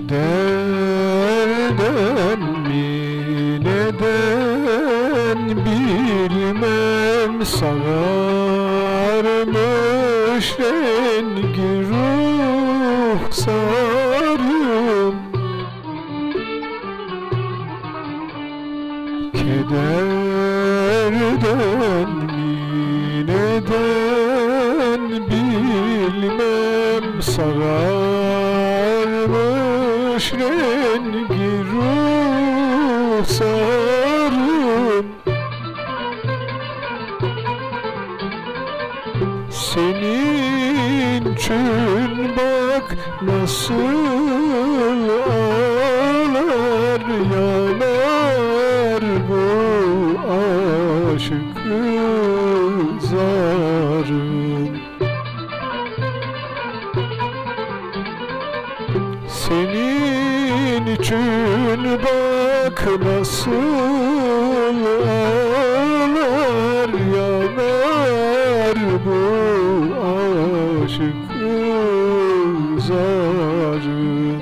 Kederden mi neden bilmem. Sararmış rengi ruhsarım Kederden mi neden bilmem sararmış rengi ruhsarım Senin için bak nasıl ağlar yanar bu aşık zarım Senin için bak nasıl ağlar yanar bu aşık zarım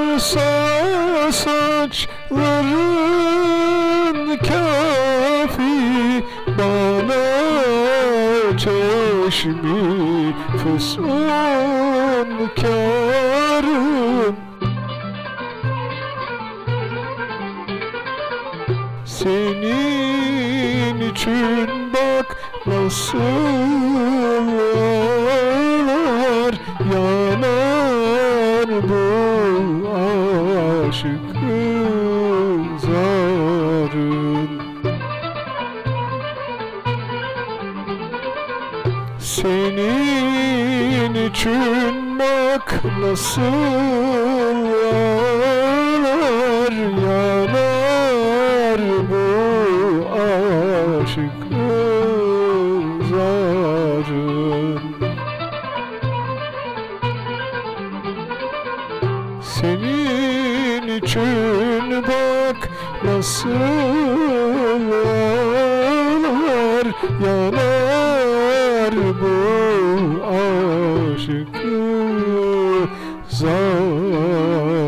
Arsa saçların kafi çeşmi füsun kârım. Senin için bak nasıl ağlar yanar bu aşık Senin için bak nasıl ağlar yanar bu aşık zarın. Senin için bak nasıl ağlar yanar so